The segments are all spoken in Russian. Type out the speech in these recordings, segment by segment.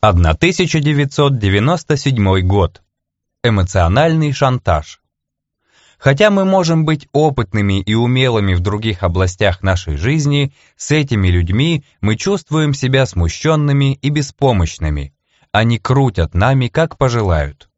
1997 год. Эмоциональный шантаж. Хотя мы можем быть опытными и умелыми в других областях нашей жизни, с этими людьми мы чувствуем себя смущенными и беспомощными. Они крутят нами, как пожелают.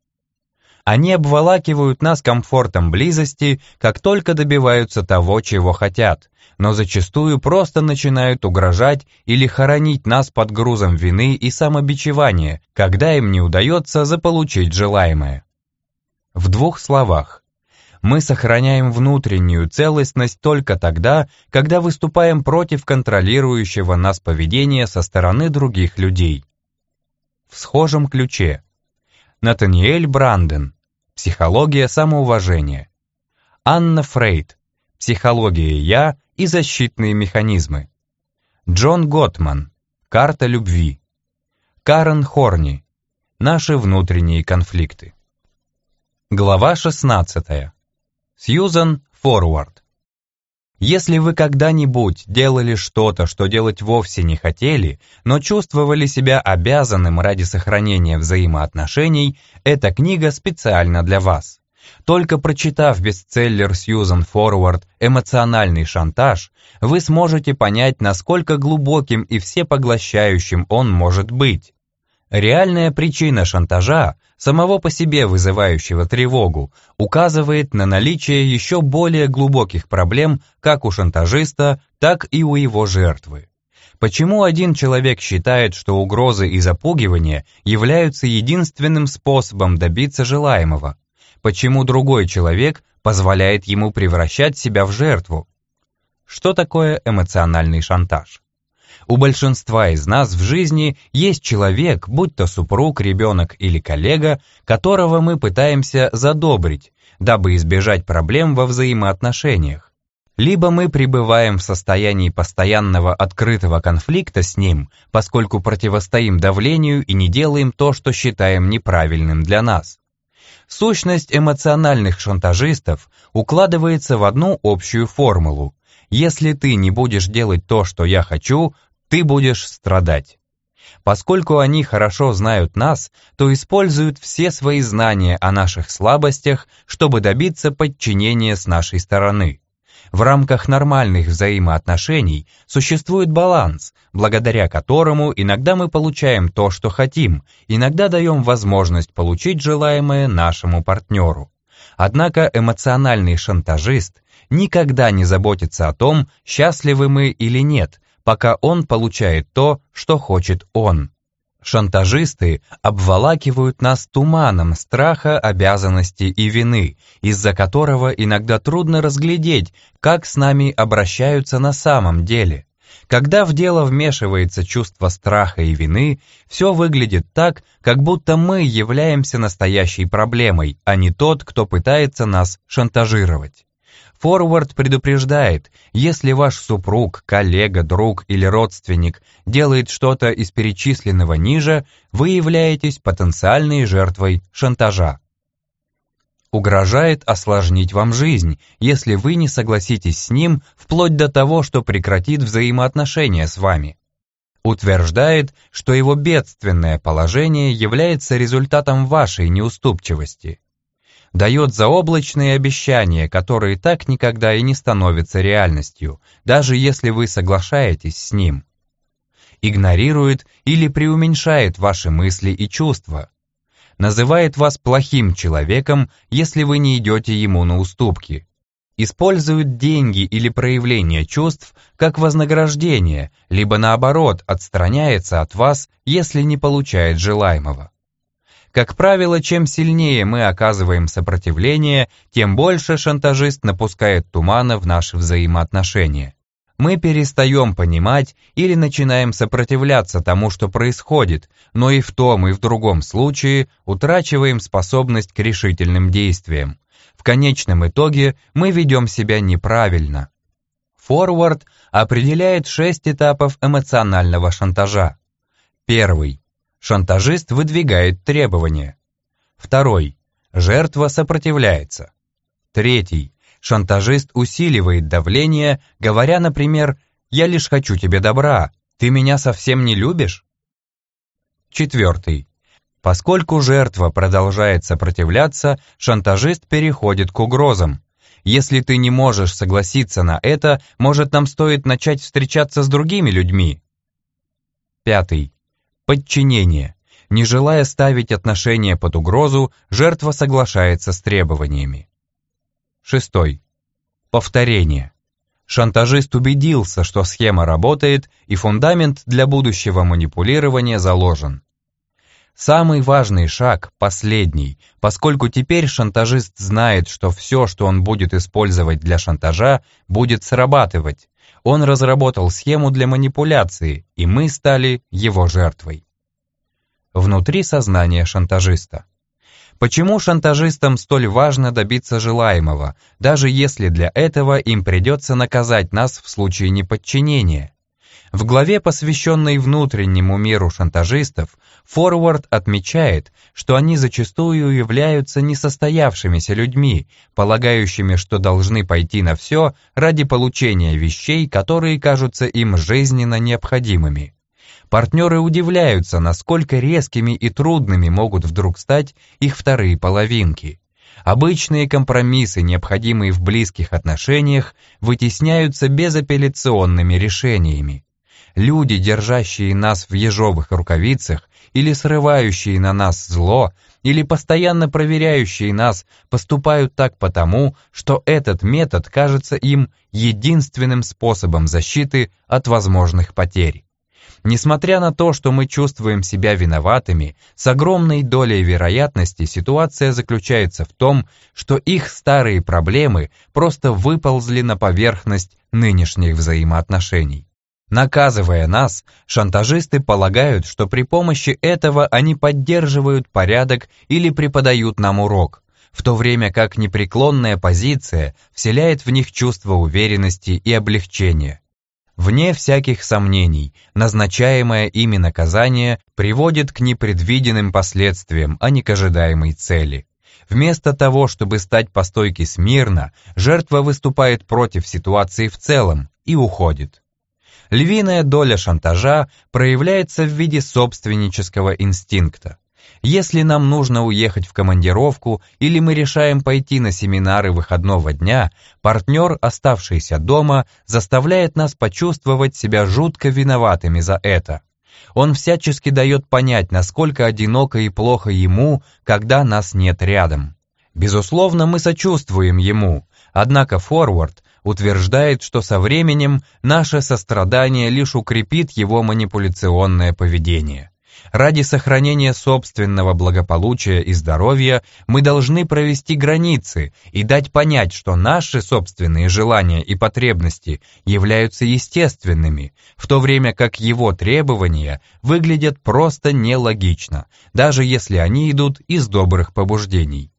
Они обволакивают нас комфортом близости, как только добиваются того, чего хотят, но зачастую просто начинают угрожать или хоронить нас под грузом вины и самобичевания, когда им не удается заполучить желаемое. В двух словах. Мы сохраняем внутреннюю целостность только тогда, когда выступаем против контролирующего нас поведения со стороны других людей. В схожем ключе. Натаниэль Бранден. Психология самоуважения. Анна Фрейд. Психология «Я» и защитные механизмы. Джон Готман. Карта любви. Карен Хорни. Наши внутренние конфликты. Глава 16. Сьюзан Форвард. Если вы когда-нибудь делали что-то, что делать вовсе не хотели, но чувствовали себя обязанным ради сохранения взаимоотношений, эта книга специально для вас. Только прочитав бестселлер Сьюзан Форвард «Эмоциональный шантаж», вы сможете понять, насколько глубоким и всепоглощающим он может быть. Реальная причина шантажа, самого по себе вызывающего тревогу, указывает на наличие еще более глубоких проблем как у шантажиста, так и у его жертвы. Почему один человек считает, что угрозы и запугивания являются единственным способом добиться желаемого? Почему другой человек позволяет ему превращать себя в жертву? Что такое эмоциональный шантаж? У большинства из нас в жизни есть человек, будь то супруг, ребенок или коллега, которого мы пытаемся задобрить, дабы избежать проблем во взаимоотношениях. Либо мы пребываем в состоянии постоянного открытого конфликта с ним, поскольку противостоим давлению и не делаем то, что считаем неправильным для нас. Сущность эмоциональных шантажистов укладывается в одну общую формулу. Если ты не будешь делать то, что я хочу, ты будешь страдать. Поскольку они хорошо знают нас, то используют все свои знания о наших слабостях, чтобы добиться подчинения с нашей стороны. В рамках нормальных взаимоотношений существует баланс, благодаря которому иногда мы получаем то, что хотим, иногда даем возможность получить желаемое нашему партнеру. Однако эмоциональный шантажист никогда не заботится о том, счастливы мы или нет, пока он получает то, что хочет он. Шантажисты обволакивают нас туманом страха, обязанности и вины, из-за которого иногда трудно разглядеть, как с нами обращаются на самом деле. Когда в дело вмешивается чувство страха и вины, все выглядит так, как будто мы являемся настоящей проблемой, а не тот, кто пытается нас шантажировать. Форвард предупреждает, если ваш супруг, коллега, друг или родственник делает что-то из перечисленного ниже, вы являетесь потенциальной жертвой шантажа. Угрожает осложнить вам жизнь, если вы не согласитесь с ним вплоть до того, что прекратит взаимоотношения с вами. Утверждает, что его бедственное положение является результатом вашей неуступчивости дает заоблачные обещания, которые так никогда и не становятся реальностью, даже если вы соглашаетесь с ним. Игнорирует или преуменьшает ваши мысли и чувства. Называет вас плохим человеком, если вы не идете ему на уступки. Использует деньги или проявление чувств как вознаграждение, либо наоборот отстраняется от вас, если не получает желаемого. Как правило, чем сильнее мы оказываем сопротивление, тем больше шантажист напускает тумана в наши взаимоотношения. Мы перестаем понимать или начинаем сопротивляться тому, что происходит, но и в том, и в другом случае утрачиваем способность к решительным действиям. В конечном итоге мы ведем себя неправильно. Форвард определяет шесть этапов эмоционального шантажа. Первый Шантажист выдвигает требования. Второй. Жертва сопротивляется. Третий. Шантажист усиливает давление, говоря, например, «Я лишь хочу тебе добра, ты меня совсем не любишь?» Четвертый. Поскольку жертва продолжает сопротивляться, шантажист переходит к угрозам. Если ты не можешь согласиться на это, может нам стоит начать встречаться с другими людьми. Пятый. Подчинение. Не желая ставить отношения под угрозу, жертва соглашается с требованиями. Шестой. Повторение. Шантажист убедился, что схема работает и фундамент для будущего манипулирования заложен. Самый важный шаг – последний, поскольку теперь шантажист знает, что все, что он будет использовать для шантажа, будет срабатывать. Он разработал схему для манипуляции, и мы стали его жертвой. Внутри сознания шантажиста. Почему шантажистам столь важно добиться желаемого, даже если для этого им придется наказать нас в случае неподчинения? В главе, посвященной внутреннему миру шантажистов, Форвард отмечает, что они зачастую являются несостоявшимися людьми, полагающими, что должны пойти на все ради получения вещей, которые кажутся им жизненно необходимыми. Партнеры удивляются, насколько резкими и трудными могут вдруг стать их вторые половинки. Обычные компромиссы, необходимые в близких отношениях, вытесняются безапелляционными решениями. Люди, держащие нас в ежовых рукавицах, или срывающие на нас зло, или постоянно проверяющие нас, поступают так потому, что этот метод кажется им единственным способом защиты от возможных потерь. Несмотря на то, что мы чувствуем себя виноватыми, с огромной долей вероятности ситуация заключается в том, что их старые проблемы просто выползли на поверхность нынешних взаимоотношений. Наказывая нас, шантажисты полагают, что при помощи этого они поддерживают порядок или преподают нам урок, в то время как непреклонная позиция вселяет в них чувство уверенности и облегчения. Вне всяких сомнений, назначаемое ими наказание приводит к непредвиденным последствиям, а не к ожидаемой цели. Вместо того, чтобы стать по стойке смирно, жертва выступает против ситуации в целом и уходит. Львиная доля шантажа проявляется в виде собственнического инстинкта. Если нам нужно уехать в командировку или мы решаем пойти на семинары выходного дня, партнер, оставшийся дома, заставляет нас почувствовать себя жутко виноватыми за это. Он всячески дает понять, насколько одиноко и плохо ему, когда нас нет рядом. Безусловно, мы сочувствуем ему, однако форвард утверждает, что со временем наше сострадание лишь укрепит его манипуляционное поведение. Ради сохранения собственного благополучия и здоровья мы должны провести границы и дать понять, что наши собственные желания и потребности являются естественными, в то время как его требования выглядят просто нелогично, даже если они идут из добрых побуждений.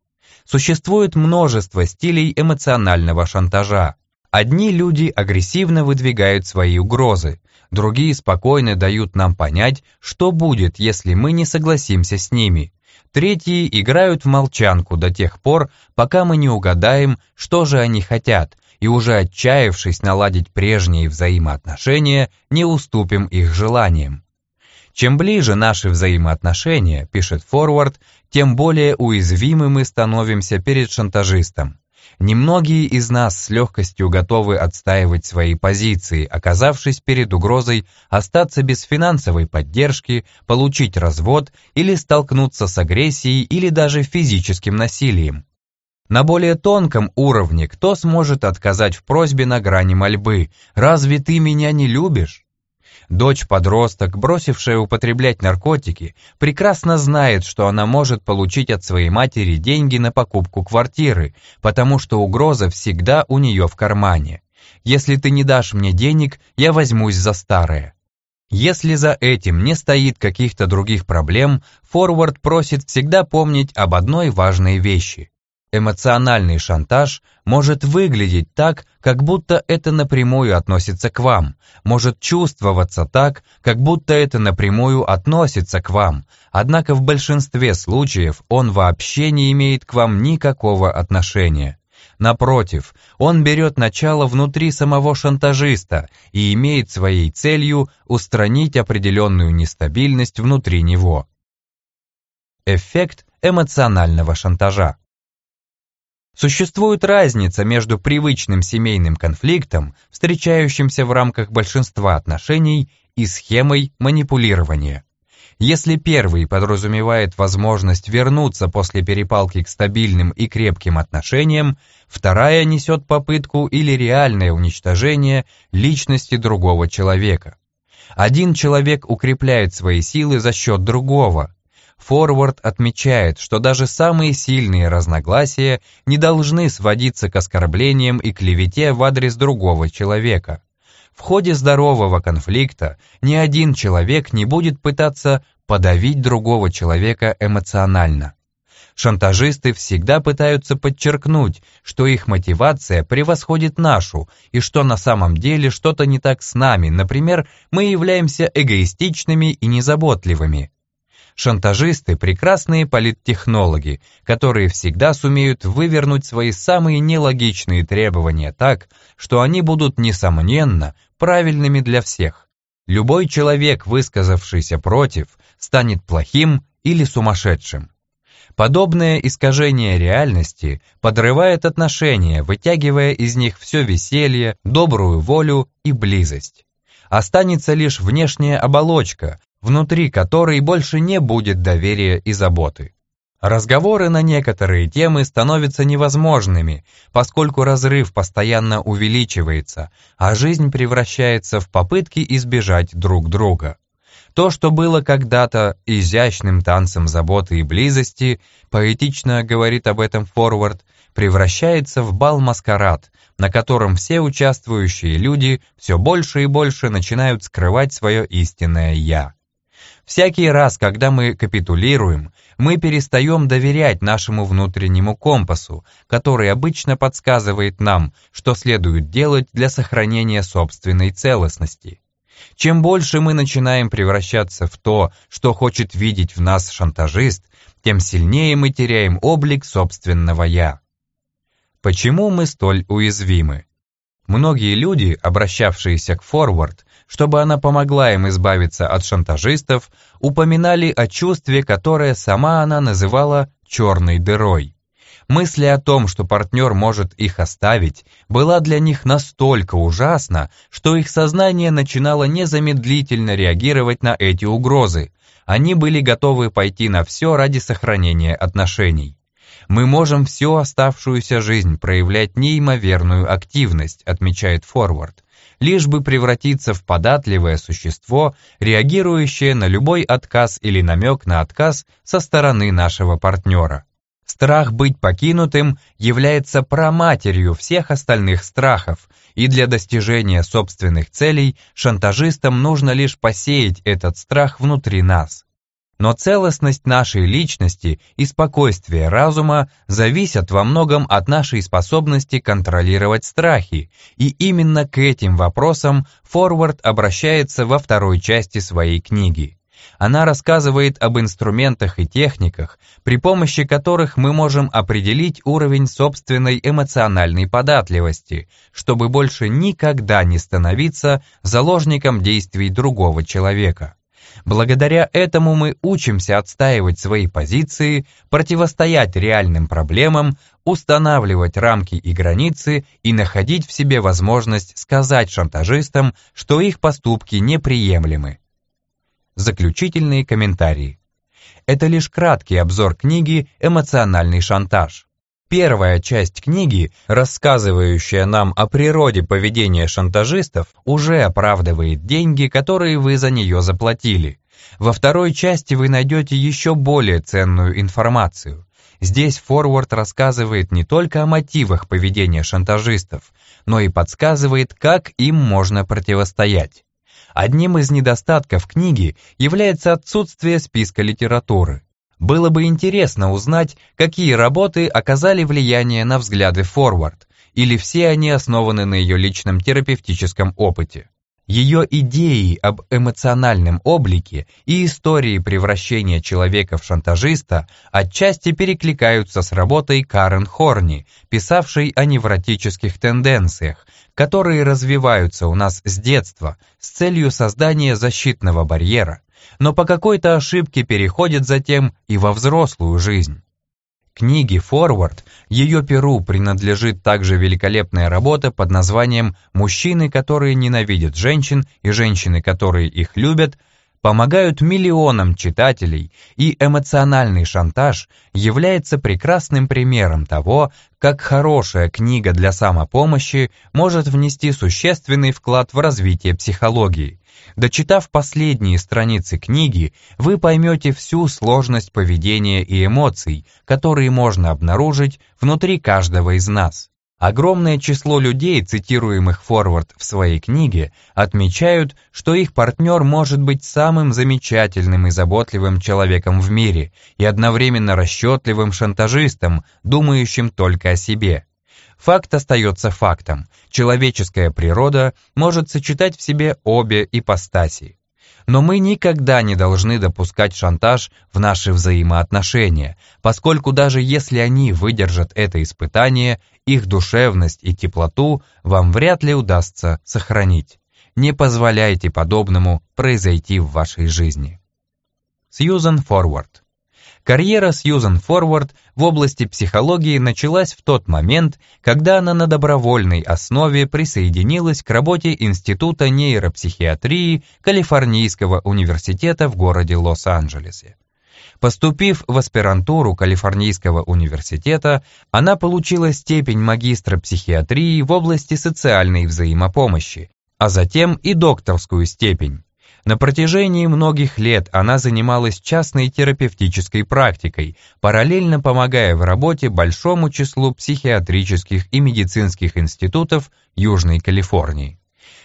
Существует множество стилей эмоционального шантажа, Одни люди агрессивно выдвигают свои угрозы, другие спокойно дают нам понять, что будет, если мы не согласимся с ними. Третьи играют в молчанку до тех пор, пока мы не угадаем, что же они хотят, и уже отчаявшись наладить прежние взаимоотношения, не уступим их желаниям. Чем ближе наши взаимоотношения, пишет Форвард, тем более уязвимы мы становимся перед шантажистом. Немногие из нас с легкостью готовы отстаивать свои позиции, оказавшись перед угрозой остаться без финансовой поддержки, получить развод или столкнуться с агрессией или даже физическим насилием. На более тонком уровне кто сможет отказать в просьбе на грани мольбы «Разве ты меня не любишь?» Дочь-подросток, бросившая употреблять наркотики, прекрасно знает, что она может получить от своей матери деньги на покупку квартиры, потому что угроза всегда у нее в кармане. «Если ты не дашь мне денег, я возьмусь за старое». Если за этим не стоит каких-то других проблем, форвард просит всегда помнить об одной важной вещи. Эмоциональный шантаж может выглядеть так, как будто это напрямую относится к вам, может чувствоваться так, как будто это напрямую относится к вам, однако в большинстве случаев он вообще не имеет к вам никакого отношения. Напротив, он берет начало внутри самого шантажиста и имеет своей целью устранить определенную нестабильность внутри него. Эффект эмоционального шантажа. Существует разница между привычным семейным конфликтом, встречающимся в рамках большинства отношений, и схемой манипулирования. Если первый подразумевает возможность вернуться после перепалки к стабильным и крепким отношениям, вторая несет попытку или реальное уничтожение личности другого человека. Один человек укрепляет свои силы за счет другого, Форвард отмечает, что даже самые сильные разногласия не должны сводиться к оскорблениям и клевете в адрес другого человека. В ходе здорового конфликта ни один человек не будет пытаться подавить другого человека эмоционально. Шантажисты всегда пытаются подчеркнуть, что их мотивация превосходит нашу, и что на самом деле что-то не так с нами, например, мы являемся эгоистичными и незаботливыми. Шантажисты – прекрасные политтехнологи, которые всегда сумеют вывернуть свои самые нелогичные требования так, что они будут, несомненно, правильными для всех. Любой человек, высказавшийся против, станет плохим или сумасшедшим. Подобное искажение реальности подрывает отношения, вытягивая из них все веселье, добрую волю и близость. Останется лишь внешняя оболочка, внутри которой больше не будет доверия и заботы. Разговоры на некоторые темы становятся невозможными, поскольку разрыв постоянно увеличивается, а жизнь превращается в попытки избежать друг друга. То, что было когда-то изящным танцем заботы и близости, поэтично говорит об этом Форвард, превращается в бал-маскарад, на котором все участвующие люди все больше и больше начинают скрывать свое истинное «я». Всякий раз, когда мы капитулируем, мы перестаем доверять нашему внутреннему компасу, который обычно подсказывает нам, что следует делать для сохранения собственной целостности. Чем больше мы начинаем превращаться в то, что хочет видеть в нас шантажист, тем сильнее мы теряем облик собственного «я». Почему мы столь уязвимы? Многие люди, обращавшиеся к Форвард, чтобы она помогла им избавиться от шантажистов, упоминали о чувстве, которое сама она называла «черной дырой». Мысль о том, что партнер может их оставить, была для них настолько ужасна, что их сознание начинало незамедлительно реагировать на эти угрозы. Они были готовы пойти на все ради сохранения отношений. Мы можем всю оставшуюся жизнь проявлять неимоверную активность, отмечает Форвард, лишь бы превратиться в податливое существо, реагирующее на любой отказ или намек на отказ со стороны нашего партнера. Страх быть покинутым является проматерью всех остальных страхов, и для достижения собственных целей шантажистам нужно лишь посеять этот страх внутри нас. Но целостность нашей личности и спокойствие разума зависят во многом от нашей способности контролировать страхи, и именно к этим вопросам Форвард обращается во второй части своей книги. Она рассказывает об инструментах и техниках, при помощи которых мы можем определить уровень собственной эмоциональной податливости, чтобы больше никогда не становиться заложником действий другого человека. Благодаря этому мы учимся отстаивать свои позиции, противостоять реальным проблемам, устанавливать рамки и границы и находить в себе возможность сказать шантажистам, что их поступки неприемлемы. Заключительные комментарии. Это лишь краткий обзор книги «Эмоциональный шантаж». Первая часть книги, рассказывающая нам о природе поведения шантажистов, уже оправдывает деньги, которые вы за нее заплатили. Во второй части вы найдете еще более ценную информацию. Здесь Форвард рассказывает не только о мотивах поведения шантажистов, но и подсказывает, как им можно противостоять. Одним из недостатков книги является отсутствие списка литературы. Было бы интересно узнать, какие работы оказали влияние на взгляды Форвард, или все они основаны на ее личном терапевтическом опыте. Ее идеи об эмоциональном облике и истории превращения человека в шантажиста отчасти перекликаются с работой Карен Хорни, писавшей о невротических тенденциях, которые развиваются у нас с детства с целью создания защитного барьера, но по какой-то ошибке переходят затем и во взрослую жизнь. Книге «Форвард» ее перу принадлежит также великолепная работа под названием «Мужчины, которые ненавидят женщин и женщины, которые их любят», помогают миллионам читателей, и эмоциональный шантаж является прекрасным примером того, как хорошая книга для самопомощи может внести существенный вклад в развитие психологии. Дочитав последние страницы книги, вы поймете всю сложность поведения и эмоций, которые можно обнаружить внутри каждого из нас. Огромное число людей, цитируемых Форвард в своей книге, отмечают, что их партнер может быть самым замечательным и заботливым человеком в мире и одновременно расчетливым шантажистом, думающим только о себе. Факт остается фактом. Человеческая природа может сочетать в себе обе ипостаси. Но мы никогда не должны допускать шантаж в наши взаимоотношения, поскольку даже если они выдержат это испытание, их душевность и теплоту вам вряд ли удастся сохранить. Не позволяйте подобному произойти в вашей жизни. Сьюзан Форвард Карьера Сьюзан Форвард в области психологии началась в тот момент, когда она на добровольной основе присоединилась к работе Института нейропсихиатрии Калифорнийского университета в городе Лос-Анджелесе. Поступив в аспирантуру Калифорнийского университета, она получила степень магистра психиатрии в области социальной взаимопомощи, а затем и докторскую степень. На протяжении многих лет она занималась частной терапевтической практикой, параллельно помогая в работе большому числу психиатрических и медицинских институтов Южной Калифорнии.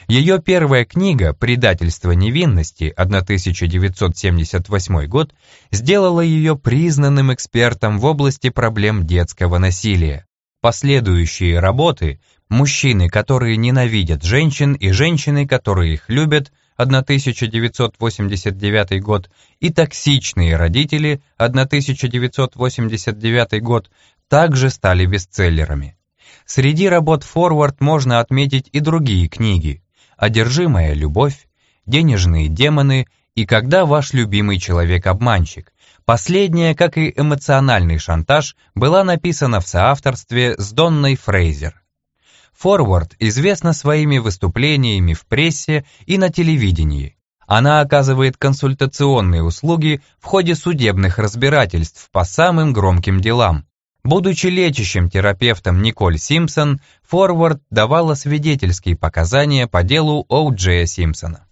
Ее первая книга «Предательство невинности» 1978 год сделала ее признанным экспертом в области проблем детского насилия. Последующие работы «Мужчины, которые ненавидят женщин» и «Женщины, которые их любят» 1989 год и «Токсичные родители» 1989 год также стали бестселлерами. Среди работ Форвард можно отметить и другие книги «Одержимая любовь», «Денежные демоны» и «Когда ваш любимый человек обманщик». Последняя, как и эмоциональный шантаж, была написана в соавторстве с Донной Фрейзер. Форвард известна своими выступлениями в прессе и на телевидении. Она оказывает консультационные услуги в ходе судебных разбирательств по самым громким делам. Будучи лечащим терапевтом Николь Симпсон, Форвард давала свидетельские показания по делу О'Джея Симпсона.